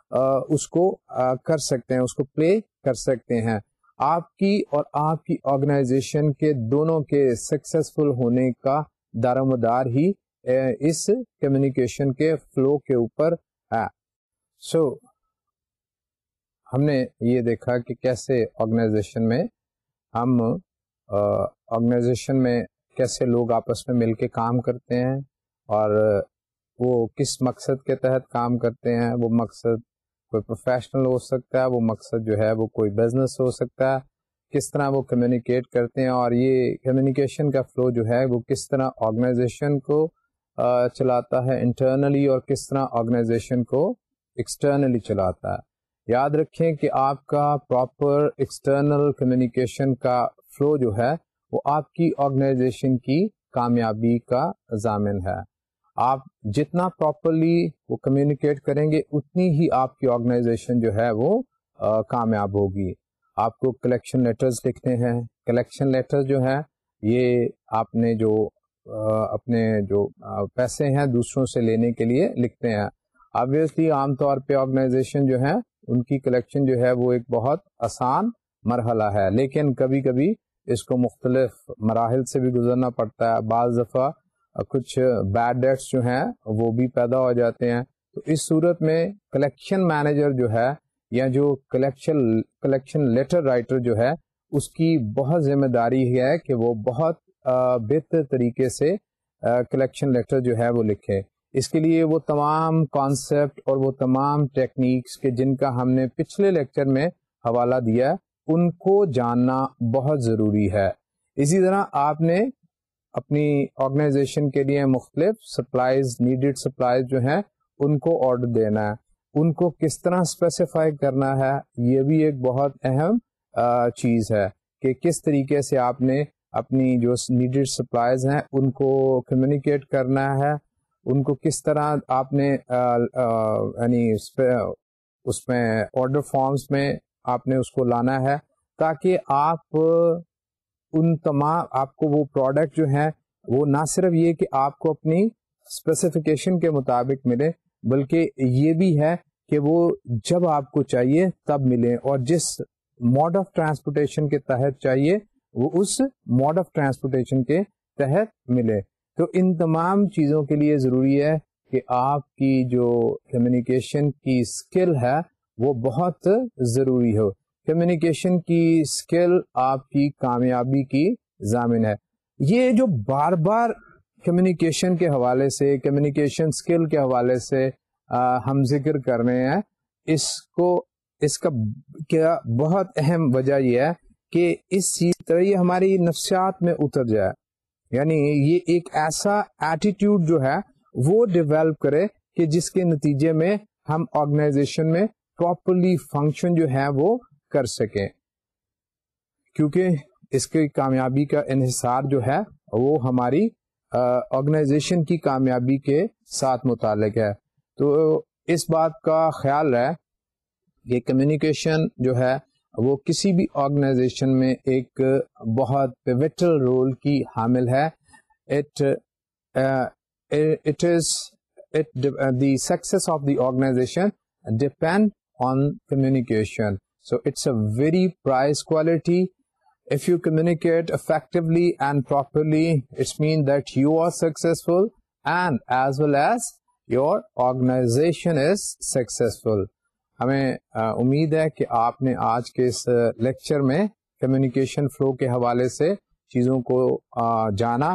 آ, اس کو آ, کر سکتے ہیں اس کو پلے کر سکتے ہیں آپ کی اور آپ کی آرگنائزیشن کے دونوں کے سکسیسفل ہونے کا دار مدار ہی اس کمیونیکیشن کے فلو کے اوپر ہے سو ہم نے یہ دیکھا کہ کیسے آرگنائزیشن میں ہم آرگنائزیشن میں کیسے لوگ آپس میں مل کے کام کرتے ہیں اور وہ کس مقصد کے تحت کام کرتے ہیں وہ مقصد کوئی پروفیشنل ہو سکتا ہے وہ مقصد جو ہے وہ کوئی بزنس ہو سکتا ہے کس طرح وہ کمیونیکیٹ کرتے ہیں اور یہ کمیونیکیشن کا فلو جو ہے وہ کس طرح آرگنائزیشن کو چلاتا ہے انٹرنلی اور کس طرح آرگنائزیشن کو ایکسٹرنلی چلاتا ہے یاد رکھیں کہ آپ کا پراپر ایکسٹرنل کمیونیکیشن کا فلو جو ہے وہ آپ کی آرگنائزیشن کی کامیابی کا ضامن ہے آپ جتنا پراپرلی وہ کمیونیکیٹ کریں گے اتنی ہی آپ کی آرگنائزیشن جو ہے وہ کامیاب ہوگی آپ کو کلیکشن لیٹرز لکھنے ہیں کلیکشن لیٹر جو ہے یہ آپ نے جو اپنے جو پیسے ہیں دوسروں سے لینے کے لیے لکھتے ہیں آبیسلی عام طور پہ آرگنائزیشن جو ہیں ان کی کلیکشن جو ہے وہ ایک بہت آسان مرحلہ ہے لیکن کبھی کبھی اس کو مختلف مراحل سے بھی گزرنا پڑتا ہے بعض دفعہ کچھ بیڈ ڈیٹس جو ہیں وہ بھی پیدا ہو جاتے ہیں تو اس صورت میں کلیکشن مینیجر جو ہے یا جو کلیکشن کلیکشن لیٹر رائٹر جو ہے اس کی بہت ذمہ داری ہے کہ وہ بہت بہتر طریقے سے کلیکشن لیٹر جو ہے وہ لکھے اس کے لیے وہ تمام کانسیپٹ اور وہ تمام ٹیکنیکس کے جن کا ہم نے پچھلے لیکچر میں حوالہ دیا ان کو جاننا بہت ضروری ہے اسی طرح آپ نے اپنی آرگنائزیشن کے لیے مختلف سپلائز نیڈڈ سپلائز جو ہیں ان کو آرڈر دینا ہے ان کو کس طرح اسپیسیفائی کرنا ہے یہ بھی ایک بہت اہم چیز ہے کہ کس طریقے سے آپ نے اپنی جو نیڈیڈ سپلائز ہیں ان کو کمیونیکیٹ کرنا ہے ان کو کس طرح آپ نے یعنی اس میں آڈر فارمس میں آپ نے اس کو لانا ہے تاکہ آپ ان تمام آپ کو وہ پروڈکٹ جو ہیں وہ نہ صرف یہ کہ آپ کو اپنی اسپیسیفکیشن کے مطابق ملے بلکہ یہ بھی ہے کہ وہ جب آپ کو چاہیے تب ملیں اور جس موڈ آف ٹرانسپورٹیشن کے تحت چاہیے وہ اس موڈ آف ٹرانسپورٹیشن کے تحت ملے تو ان تمام چیزوں کے لیے ضروری ہے کہ آپ کی جو کمیونیکیشن کی اسکل ہے وہ بہت ضروری ہو کمیونیکیشن کی اسکل آپ کی کامیابی کی ضامن ہے یہ جو بار بار کمیونیکیشن کے حوالے سے کمیونیکیشن اسکل کے حوالے سے ہم ذکر کر رہے ہیں اس کو اس کا کیا بہت اہم وجہ یہ ہے کہ اس چیز طرح یہ ہماری نفسیات میں اتر جائے یعنی یہ ایک ایسا ایٹیٹیوڈ جو ہے وہ ڈیولپ کرے کہ جس کے نتیجے میں ہم آرگنائزیشن میں پراپرلی فنکشن جو ہے وہ کر سکیں کیونکہ اس کی کامیابی کا انحصار جو ہے وہ ہماری آرگنائزیشن کی کامیابی کے ساتھ متعلق ہے تو اس بات کا خیال ہے یہ کمیونیکیشن جو ہے وہ کسی بھی آرگنائزیشن میں ایک بہت پیوٹل رول کی حامل ہے it it is the success of the organization depend on communication so it's a very prize quality if you communicate effectively and properly it's mean that you are successful and as well as your organization is successful ہمیں امید ہے کہ آپ نے آج کے اس lecture میں کمیونیکیشن فلو کے حوالے سے چیزوں کو جانا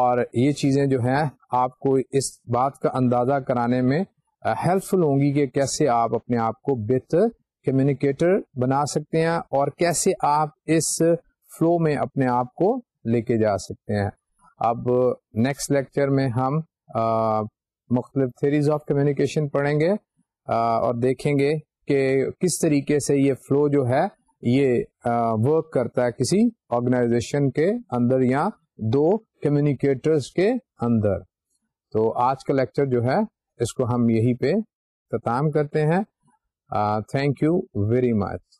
اور یہ چیزیں جو ہیں آپ کو اس بات کا اندازہ کرانے میں ہیلپ فل ہوں گی کہ کیسے آپ اپنے آپ کو بہتر کمیونیکیٹر بنا سکتے ہیں اور کیسے آپ اس فلو میں اپنے آپ کو لے کے جا سکتے ہیں اب نیکسٹ لیکچر میں ہم مختلف تھیریز آف کمیونیکیشن پڑھیں گے اور دیکھیں گے کہ کس طریقے سے یہ فلو جو ہے یہ ورک کرتا ہے کسی آرگنائزیشن کے اندر یا دو کمیونیکیٹرز کے اندر تو آج کا لیکچر جو ہے اس کو ہم یہی پہ اختتام کرتے ہیں تھینک یو ویری مچ